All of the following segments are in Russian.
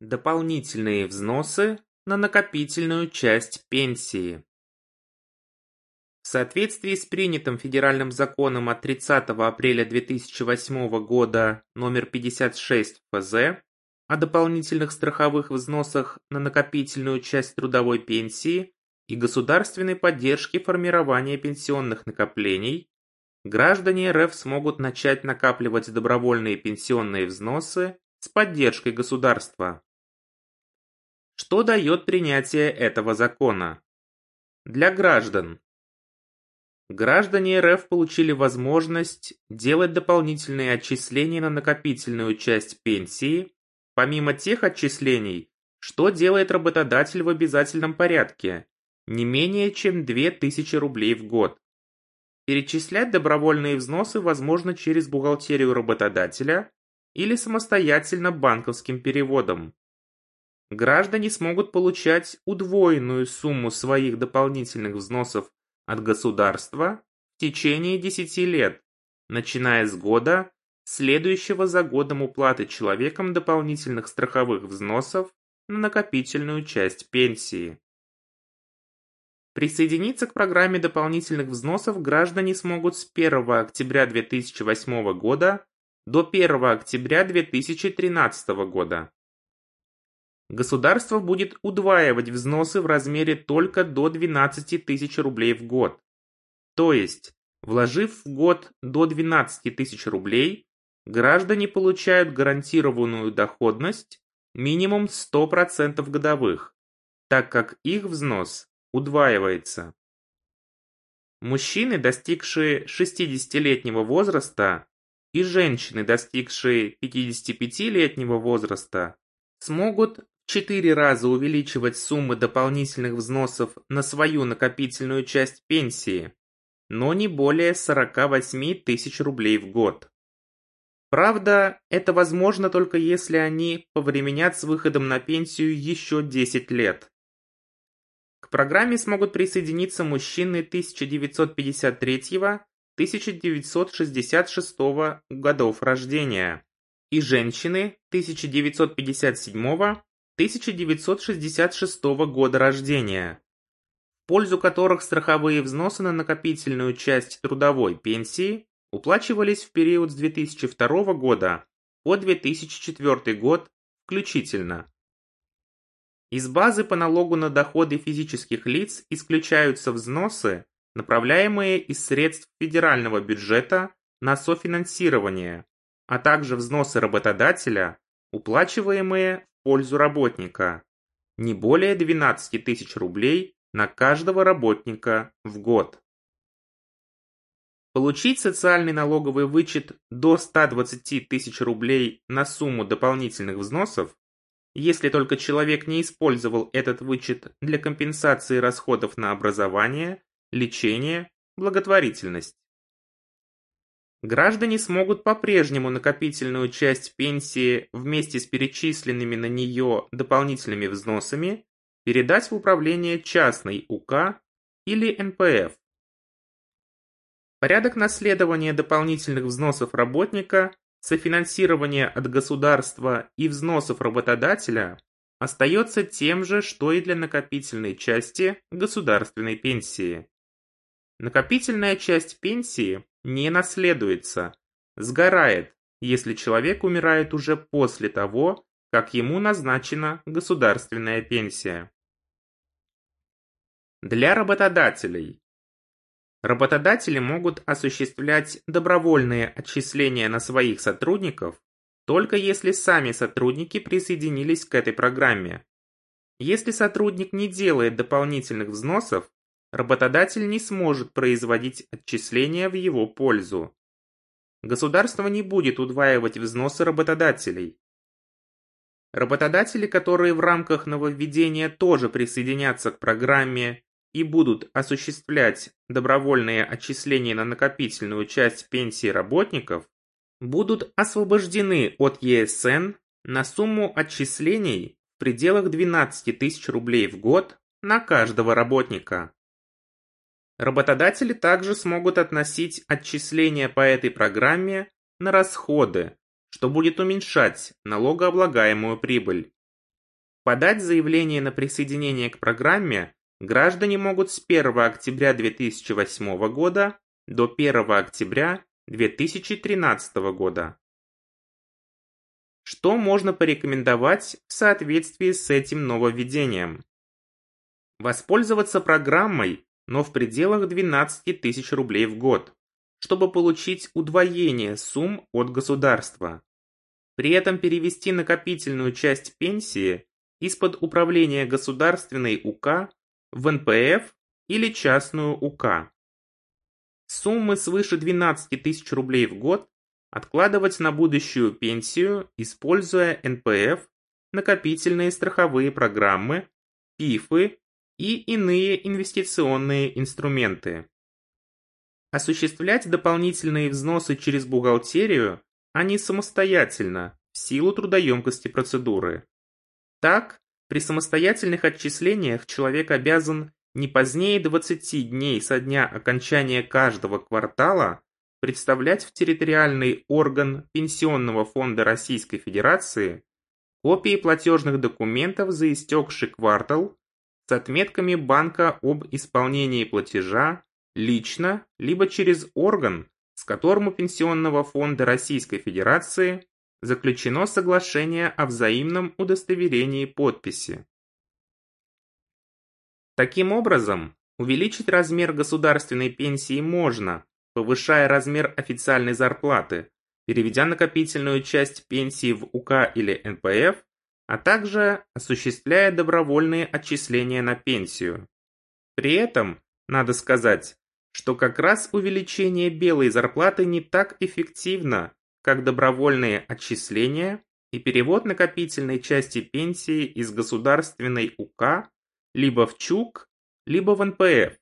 Дополнительные взносы на накопительную часть пенсии. В соответствии с принятым федеральным законом от 30 апреля 2008 года номер 56 ФЗ о дополнительных страховых взносах на накопительную часть трудовой пенсии и государственной поддержке формирования пенсионных накоплений, граждане РФ смогут начать накапливать добровольные пенсионные взносы с поддержкой государства. Что дает принятие этого закона? Для граждан. Граждане РФ получили возможность делать дополнительные отчисления на накопительную часть пенсии, помимо тех отчислений, что делает работодатель в обязательном порядке, не менее чем 2000 рублей в год. Перечислять добровольные взносы возможно через бухгалтерию работодателя или самостоятельно банковским переводом граждане смогут получать удвоенную сумму своих дополнительных взносов от государства в течение 10 лет, начиная с года, следующего за годом уплаты человеком дополнительных страховых взносов на накопительную часть пенсии. Присоединиться к программе дополнительных взносов граждане смогут с 1 октября 2008 года до 1 октября 2013 года. Государство будет удваивать взносы в размере только до 12 тысяч рублей в год. То есть, вложив в год до 12 тысяч рублей, граждане получают гарантированную доходность минимум 100% годовых, так как их взнос удваивается. Мужчины, достигшие 60-летнего возраста, и женщины, достигшие 55-летнего возраста, смогут четыре раза увеличивать суммы дополнительных взносов на свою накопительную часть пенсии, но не более 48 тысяч рублей в год. Правда, это возможно только если они повременят с выходом на пенсию еще 10 лет. К программе смогут присоединиться мужчины 1953-1966 годов рождения и женщины 1957 1966 года рождения, в пользу которых страховые взносы на накопительную часть трудовой пенсии уплачивались в период с 2002 года по 2004 год включительно. Из базы по налогу на доходы физических лиц исключаются взносы, направляемые из средств федерального бюджета на софинансирование, а также взносы работодателя, уплачиваемые пользу работника. Не более 12 тысяч рублей на каждого работника в год. Получить социальный налоговый вычет до 120 тысяч рублей на сумму дополнительных взносов, если только человек не использовал этот вычет для компенсации расходов на образование, лечение, благотворительность. Граждане смогут по-прежнему накопительную часть пенсии вместе с перечисленными на нее дополнительными взносами передать в управление частной УК или НПФ. Порядок наследования дополнительных взносов работника, софинансирования от государства и взносов работодателя остается тем же, что и для накопительной части государственной пенсии. Накопительная часть пенсии не наследуется, сгорает, если человек умирает уже после того, как ему назначена государственная пенсия. Для работодателей. Работодатели могут осуществлять добровольные отчисления на своих сотрудников, только если сами сотрудники присоединились к этой программе. Если сотрудник не делает дополнительных взносов, работодатель не сможет производить отчисления в его пользу. Государство не будет удваивать взносы работодателей. Работодатели, которые в рамках нововведения тоже присоединятся к программе и будут осуществлять добровольные отчисления на накопительную часть пенсии работников, будут освобождены от ЕСН на сумму отчислений в пределах 12 тысяч рублей в год на каждого работника. Работодатели также смогут относить отчисления по этой программе на расходы, что будет уменьшать налогооблагаемую прибыль. Подать заявление на присоединение к программе граждане могут с 1 октября 2008 года до 1 октября 2013 года. Что можно порекомендовать в соответствии с этим нововведением? Воспользоваться программой, но в пределах 12 тысяч рублей в год, чтобы получить удвоение сумм от государства. При этом перевести накопительную часть пенсии из-под управления государственной УК в НПФ или частную УК. Суммы свыше 12 тысяч рублей в год откладывать на будущую пенсию, используя НПФ, накопительные страховые программы, ПИФы и иные инвестиционные инструменты. Осуществлять дополнительные взносы через бухгалтерию, а не самостоятельно, в силу трудоемкости процедуры. Так, при самостоятельных отчислениях человек обязан не позднее 20 дней со дня окончания каждого квартала представлять в территориальный орган Пенсионного фонда Российской Федерации копии платежных документов за истекший квартал с отметками банка об исполнении платежа лично, либо через орган, с которым у Пенсионного фонда Российской Федерации заключено соглашение о взаимном удостоверении подписи. Таким образом, увеличить размер государственной пенсии можно, повышая размер официальной зарплаты, переведя накопительную часть пенсии в УК или НПФ, а также осуществляя добровольные отчисления на пенсию. При этом, надо сказать, что как раз увеличение белой зарплаты не так эффективно, как добровольные отчисления и перевод накопительной части пенсии из государственной УК либо в ЧУК, либо в НПФ.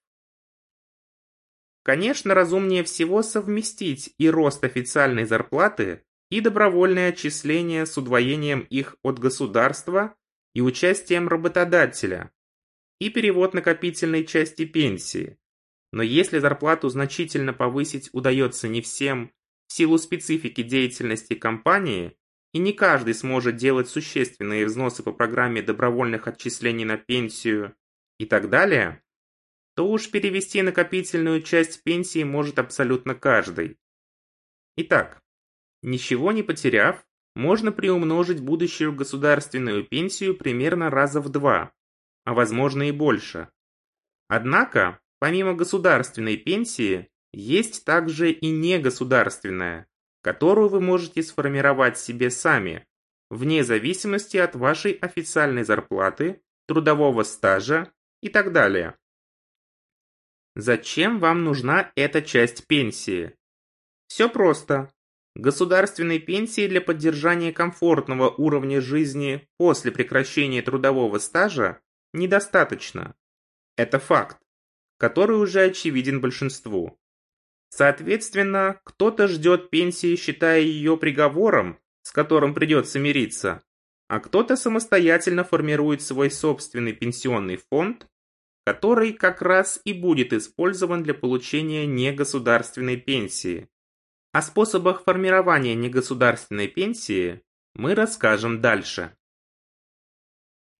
Конечно, разумнее всего совместить и рост официальной зарплаты, и добровольное отчисление с удвоением их от государства и участием работодателя, и перевод накопительной части пенсии. Но если зарплату значительно повысить удается не всем в силу специфики деятельности компании, и не каждый сможет делать существенные взносы по программе добровольных отчислений на пенсию и так далее, то уж перевести накопительную часть пенсии может абсолютно каждый. Итак, ничего не потеряв, можно приумножить будущую государственную пенсию примерно раза в два, а возможно и больше. Однако, помимо государственной пенсии, есть также и негосударственная, которую вы можете сформировать себе сами, вне зависимости от вашей официальной зарплаты, трудового стажа и так далее. Зачем вам нужна эта часть пенсии? Все просто. Государственной пенсии для поддержания комфортного уровня жизни после прекращения трудового стажа недостаточно. Это факт, который уже очевиден большинству. Соответственно, кто-то ждет пенсии, считая ее приговором, с которым придется мириться, а кто-то самостоятельно формирует свой собственный пенсионный фонд, который как раз и будет использован для получения негосударственной пенсии. О способах формирования негосударственной пенсии мы расскажем дальше.